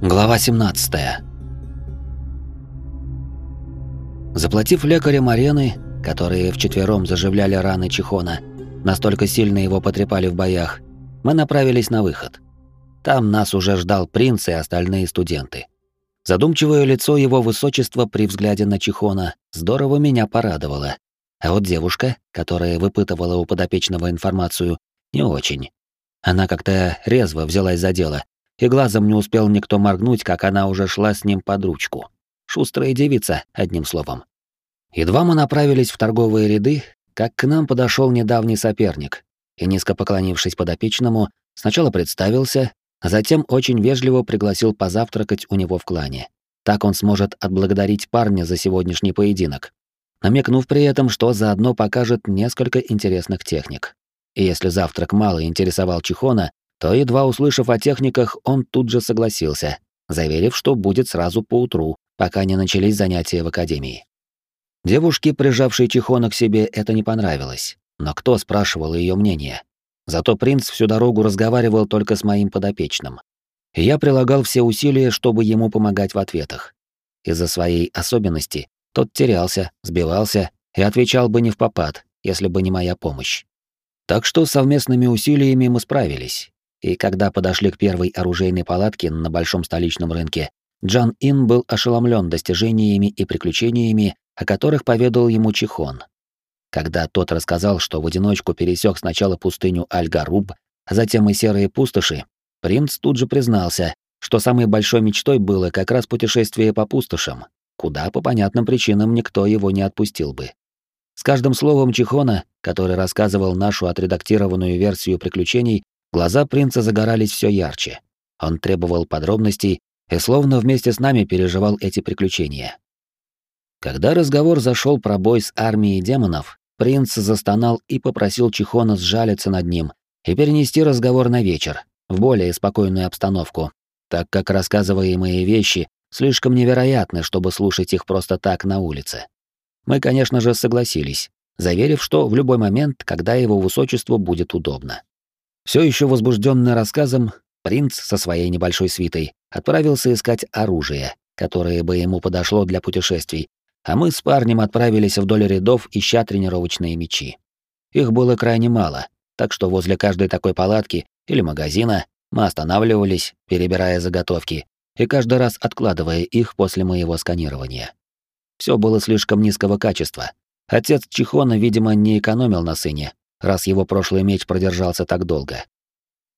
Глава 17. Заплатив лекарям арены, которые вчетвером заживляли раны Чихона, настолько сильно его потрепали в боях, мы направились на выход. Там нас уже ждал принц и остальные студенты. Задумчивое лицо его высочества при взгляде на Чихона здорово меня порадовало. А вот девушка, которая выпытывала у подопечного информацию, не очень. Она как-то резво взялась за дело, и глазом не успел никто моргнуть, как она уже шла с ним под ручку. Шустрая девица, одним словом. Едва мы направились в торговые ряды, как к нам подошел недавний соперник, и, низко поклонившись подопечному, сначала представился, а затем очень вежливо пригласил позавтракать у него в клане. Так он сможет отблагодарить парня за сегодняшний поединок, намекнув при этом, что заодно покажет несколько интересных техник. И если завтрак мало интересовал Чихона, то, едва услышав о техниках, он тут же согласился, заверив, что будет сразу по утру, пока не начались занятия в академии. Девушке, прижавшей Чихона к себе, это не понравилось, но кто спрашивал ее мнение? Зато принц всю дорогу разговаривал только с моим подопечным. Я прилагал все усилия, чтобы ему помогать в ответах. Из-за своей особенности тот терялся, сбивался и отвечал бы не в попад, если бы не моя помощь. Так что совместными усилиями мы справились, и когда подошли к первой оружейной палатке на большом столичном рынке, Джан Ин был ошеломлен достижениями и приключениями, о которых поведал ему Чихон. Когда тот рассказал, что в одиночку пересек сначала пустыню Аль-Гаруб, а затем и серые пустоши, принц тут же признался, что самой большой мечтой было как раз путешествие по пустошам, куда по понятным причинам никто его не отпустил бы. С каждым словом Чихона, который рассказывал нашу отредактированную версию приключений, Глаза принца загорались все ярче. Он требовал подробностей и словно вместе с нами переживал эти приключения. Когда разговор зашел про бой с армией демонов, принц застонал и попросил Чихона сжалиться над ним и перенести разговор на вечер, в более спокойную обстановку, так как рассказываемые вещи слишком невероятны, чтобы слушать их просто так на улице. Мы, конечно же, согласились, заверив, что в любой момент, когда его высочеству будет удобно. Все еще возбужденный рассказом, принц со своей небольшой свитой отправился искать оружие, которое бы ему подошло для путешествий, а мы с парнем отправились вдоль рядов, ища тренировочные мечи. Их было крайне мало, так что возле каждой такой палатки или магазина мы останавливались, перебирая заготовки, и каждый раз откладывая их после моего сканирования. Все было слишком низкого качества. Отец Чихона, видимо, не экономил на сыне, раз его прошлый меч продержался так долго.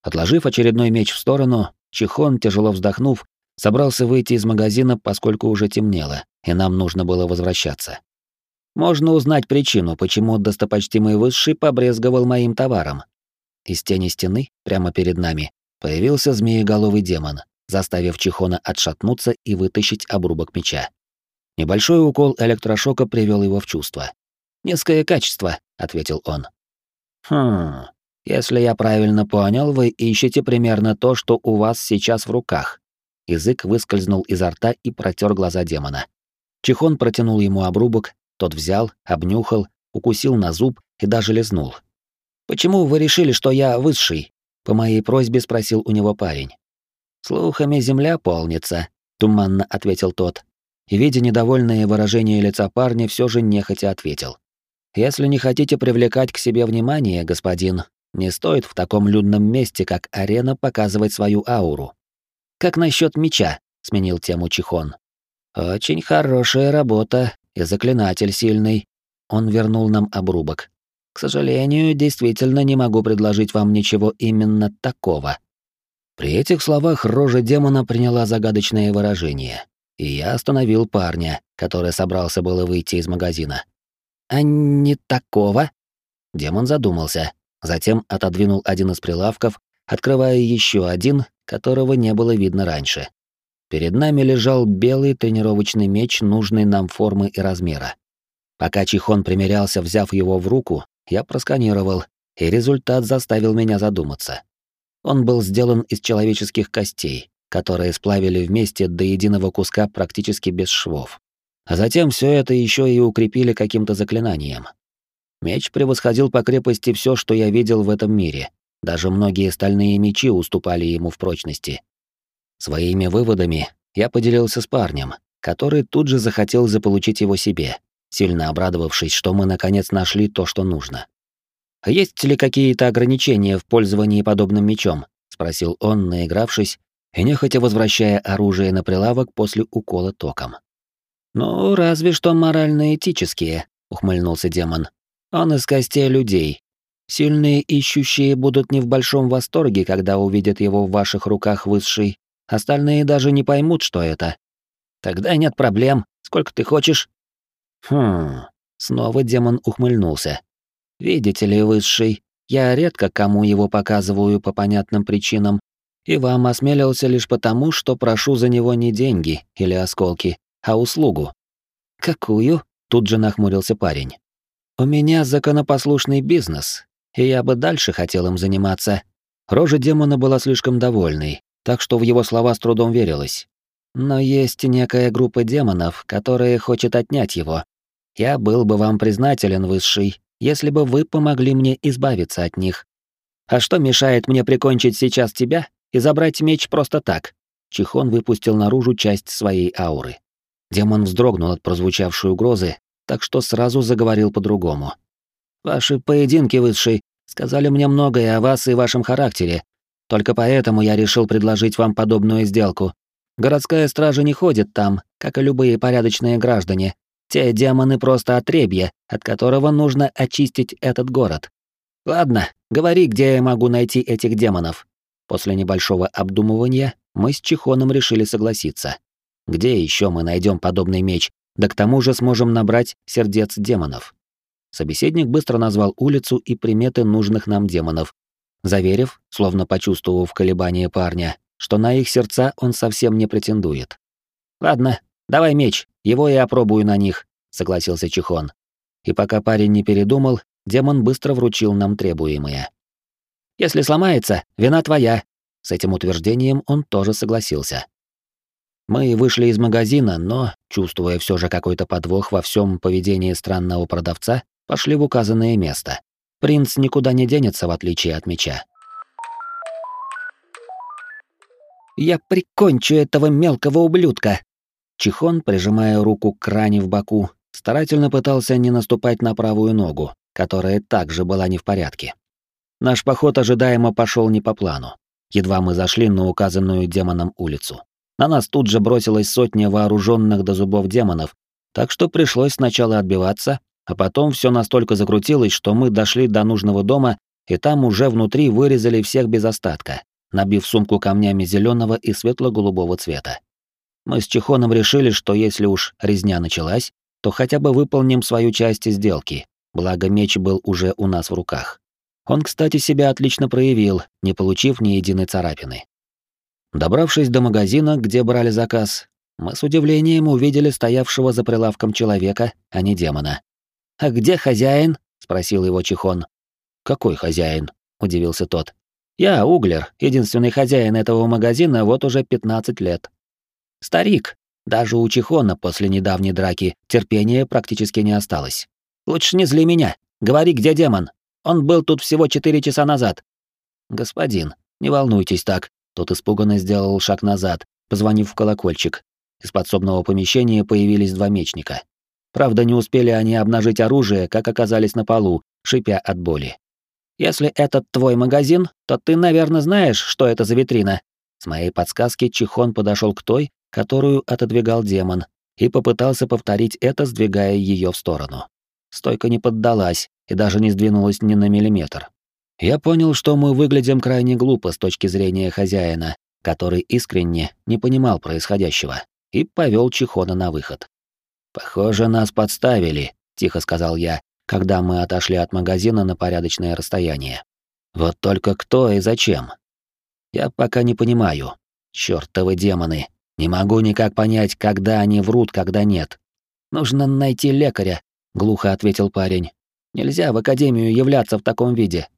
Отложив очередной меч в сторону, Чихон, тяжело вздохнув, собрался выйти из магазина, поскольку уже темнело, и нам нужно было возвращаться. Можно узнать причину, почему достопочтимый высший побрезговал моим товаром. Из тени стены, прямо перед нами, появился змееголовый демон, заставив Чихона отшатнуться и вытащить обрубок меча. Небольшой укол электрошока привел его в чувство. «Низкое качество», — ответил он. Хм, если я правильно понял, вы ищете примерно то, что у вас сейчас в руках. Язык выскользнул изо рта и протер глаза демона. Чихон протянул ему обрубок, тот взял, обнюхал, укусил на зуб и даже лизнул. «Почему вы решили, что я высший?» — по моей просьбе спросил у него парень. «Слухами земля полнится», — туманно ответил тот. И, видя недовольное выражение лица парня, все же нехотя ответил. Если не хотите привлекать к себе внимание, господин, не стоит в таком людном месте, как арена, показывать свою ауру. Как насчет меча? сменил тему Чихон. Очень хорошая работа, и заклинатель сильный. Он вернул нам обрубок. К сожалению, действительно не могу предложить вам ничего именно такого. При этих словах рожа демона приняла загадочное выражение, и я остановил парня, который собрался было выйти из магазина. «А не такого?» Демон задумался, затем отодвинул один из прилавков, открывая еще один, которого не было видно раньше. Перед нами лежал белый тренировочный меч нужной нам формы и размера. Пока Чихон примерялся, взяв его в руку, я просканировал, и результат заставил меня задуматься. Он был сделан из человеческих костей, которые сплавили вместе до единого куска практически без швов. А затем все это еще и укрепили каким-то заклинанием. Меч превосходил по крепости все, что я видел в этом мире. Даже многие стальные мечи уступали ему в прочности. Своими выводами я поделился с парнем, который тут же захотел заполучить его себе, сильно обрадовавшись, что мы наконец нашли то, что нужно. «А «Есть ли какие-то ограничения в пользовании подобным мечом?» — спросил он, наигравшись, и нехотя возвращая оружие на прилавок после укола током. «Ну, разве что морально-этические», — ухмыльнулся демон. «Он из костей людей. Сильные ищущие будут не в большом восторге, когда увидят его в ваших руках высший. Остальные даже не поймут, что это. Тогда нет проблем. Сколько ты хочешь?» «Хм...» — снова демон ухмыльнулся. «Видите ли, высший, я редко кому его показываю по понятным причинам, и вам осмелился лишь потому, что прошу за него не деньги или осколки, а услугу. Какую? Тут же нахмурился парень. У меня законопослушный бизнес, и я бы дальше хотел им заниматься. Рожа демона была слишком довольной, так что в его слова с трудом верилось. Но есть некая группа демонов, которая хочет отнять его. Я был бы вам признателен, высший, если бы вы помогли мне избавиться от них. А что мешает мне прикончить сейчас тебя и забрать меч просто так? Чихон выпустил наружу часть своей ауры. Демон вздрогнул от прозвучавшей угрозы, так что сразу заговорил по-другому. «Ваши поединки, Высший, сказали мне многое о вас и вашем характере. Только поэтому я решил предложить вам подобную сделку. Городская стража не ходит там, как и любые порядочные граждане. Те демоны просто отребье, от которого нужно очистить этот город. Ладно, говори, где я могу найти этих демонов». После небольшого обдумывания мы с Чихоном решили согласиться. Где еще мы найдем подобный меч, да к тому же сможем набрать сердец демонов? Собеседник быстро назвал улицу и приметы нужных нам демонов, заверив, словно почувствовав колебания парня, что на их сердца он совсем не претендует. «Ладно, давай меч, его я опробую на них», — согласился Чихон. И пока парень не передумал, демон быстро вручил нам требуемое. «Если сломается, вина твоя». С этим утверждением он тоже согласился. Мы вышли из магазина, но, чувствуя все же какой-то подвох во всем поведении странного продавца, пошли в указанное место. Принц никуда не денется, в отличие от меча. «Я прикончу этого мелкого ублюдка!» Чихон, прижимая руку к ране в боку, старательно пытался не наступать на правую ногу, которая также была не в порядке. Наш поход ожидаемо пошел не по плану. Едва мы зашли на указанную демоном улицу. На нас тут же бросилась сотня вооруженных до зубов демонов, так что пришлось сначала отбиваться, а потом все настолько закрутилось, что мы дошли до нужного дома, и там уже внутри вырезали всех без остатка, набив сумку камнями зеленого и светло-голубого цвета. Мы с Чихоном решили, что если уж резня началась, то хотя бы выполним свою часть сделки, благо меч был уже у нас в руках. Он, кстати, себя отлично проявил, не получив ни единой царапины. Добравшись до магазина, где брали заказ, мы с удивлением увидели стоявшего за прилавком человека, а не демона. «А где хозяин?» — спросил его Чихон. «Какой хозяин?» — удивился тот. «Я Углер, единственный хозяин этого магазина вот уже 15 лет». «Старик. Даже у Чихона после недавней драки терпения практически не осталось. Лучше не зли меня. Говори, где демон. Он был тут всего четыре часа назад». «Господин, не волнуйтесь так. Тот испуганно сделал шаг назад, позвонив в колокольчик. Из подсобного помещения появились два мечника. Правда, не успели они обнажить оружие, как оказались на полу, шипя от боли. «Если этот твой магазин, то ты, наверное, знаешь, что это за витрина». С моей подсказки Чихон подошел к той, которую отодвигал демон, и попытался повторить это, сдвигая ее в сторону. Стойка не поддалась и даже не сдвинулась ни на миллиметр. Я понял, что мы выглядим крайне глупо с точки зрения хозяина, который искренне не понимал происходящего, и повел Чихона на выход. «Похоже, нас подставили», — тихо сказал я, когда мы отошли от магазина на порядочное расстояние. «Вот только кто и зачем? Я пока не понимаю. Чёртовы демоны. Не могу никак понять, когда они врут, когда нет. Нужно найти лекаря», — глухо ответил парень. «Нельзя в академию являться в таком виде.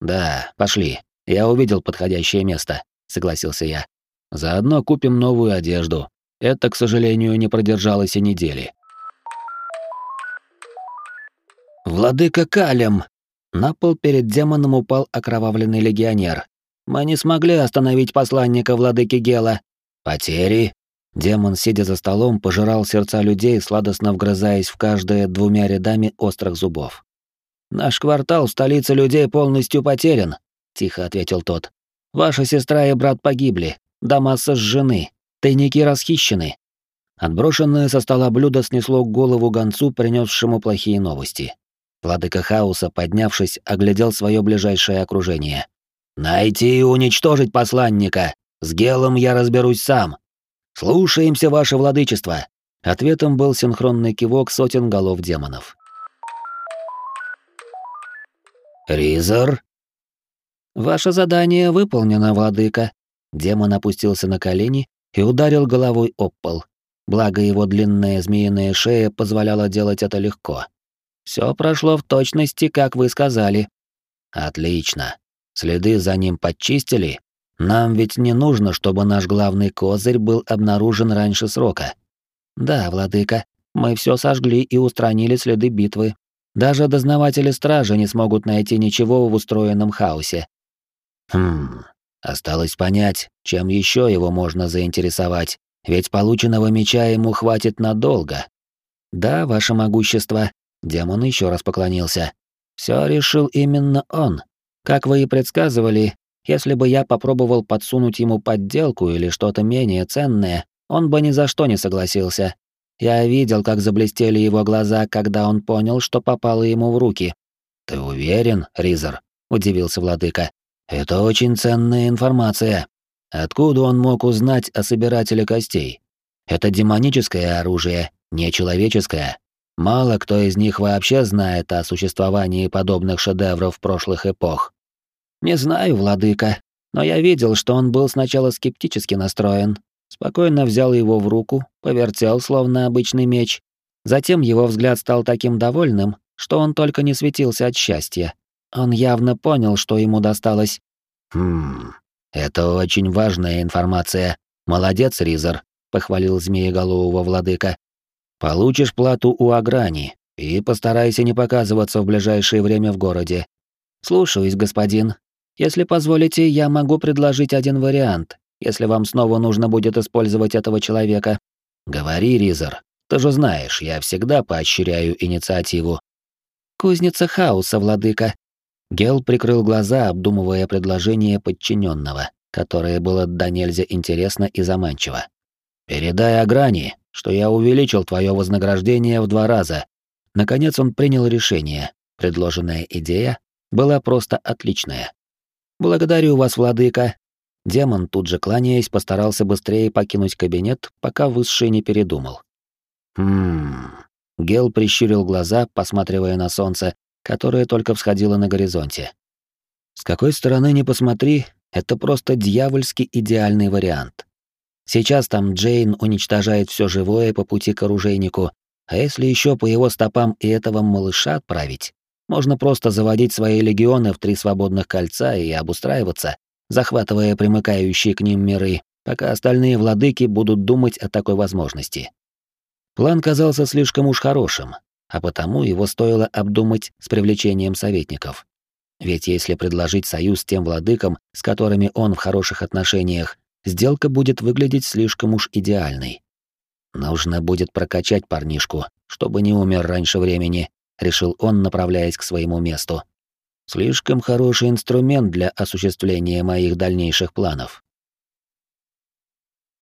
«Да, пошли. Я увидел подходящее место», — согласился я. «Заодно купим новую одежду. Это, к сожалению, не продержалось и недели». «Владыка Калем!» На пол перед демоном упал окровавленный легионер. «Мы не смогли остановить посланника владыки Гела. Потери? Демон, сидя за столом, пожирал сердца людей, сладостно вгрызаясь в каждое двумя рядами острых зубов. «Наш квартал в столице людей полностью потерян», — тихо ответил тот. «Ваша сестра и брат погибли, дома сожжены, тайники расхищены». Отброшенное со стола блюдо снесло голову гонцу, принесшему плохие новости. Владыка хаоса, поднявшись, оглядел свое ближайшее окружение. «Найти и уничтожить посланника! С Гелом я разберусь сам! Слушаемся, ваше владычество!» Ответом был синхронный кивок сотен голов демонов. «Ризер?» «Ваше задание выполнено, владыка». Демон опустился на колени и ударил головой об пол. Благо его длинная змеиная шея позволяла делать это легко. Все прошло в точности, как вы сказали. Отлично. Следы за ним подчистили. Нам ведь не нужно, чтобы наш главный козырь был обнаружен раньше срока. Да, владыка, мы все сожгли и устранили следы битвы. Даже дознаватели стражи не смогут найти ничего в устроенном хаосе. Хм, осталось понять, чем еще его можно заинтересовать, ведь полученного меча ему хватит надолго. Да, ваше могущество, демон еще раз поклонился. Все решил именно он. Как вы и предсказывали, если бы я попробовал подсунуть ему подделку или что-то менее ценное, он бы ни за что не согласился. Я видел, как заблестели его глаза, когда он понял, что попало ему в руки. «Ты уверен, Ризер?» — удивился владыка. «Это очень ценная информация. Откуда он мог узнать о собирателе костей? Это демоническое оружие, не человеческое. Мало кто из них вообще знает о существовании подобных шедевров прошлых эпох. Не знаю, владыка, но я видел, что он был сначала скептически настроен, Спокойно взял его в руку, повертел, словно обычный меч. Затем его взгляд стал таким довольным, что он только не светился от счастья. Он явно понял, что ему досталось. «Хм, это очень важная информация. Молодец, Ризер», — похвалил змееголового владыка. «Получишь плату у Аграни и постарайся не показываться в ближайшее время в городе». «Слушаюсь, господин. Если позволите, я могу предложить один вариант, если вам снова нужно будет использовать этого человека. Говори, Ризер. Ты же знаешь, я всегда поощряю инициативу. Кузница хаоса, владыка. Гел прикрыл глаза, обдумывая предложение подчиненного, которое было до нельзя интересно и заманчиво. «Передай Аграни, что я увеличил твое вознаграждение в два раза». Наконец он принял решение. Предложенная идея была просто отличная. «Благодарю вас, владыка. Демон, тут же кланяясь, постарался быстрее покинуть кабинет, пока высший не передумал. «Хм...» Гел прищурил глаза, посматривая на солнце, которое только всходило на горизонте. «С какой стороны ни посмотри, это просто дьявольски идеальный вариант. Сейчас там Джейн уничтожает все живое по пути к оружейнику, а если еще по его стопам и этого малыша отправить, можно просто заводить свои легионы в три свободных кольца и обустраиваться, захватывая примыкающие к ним миры, пока остальные владыки будут думать о такой возможности. План казался слишком уж хорошим, а потому его стоило обдумать с привлечением советников. Ведь если предложить союз тем владыкам, с которыми он в хороших отношениях, сделка будет выглядеть слишком уж идеальной. Нужно будет прокачать парнишку, чтобы не умер раньше времени, решил он, направляясь к своему месту. Слишком хороший инструмент для осуществления моих дальнейших планов.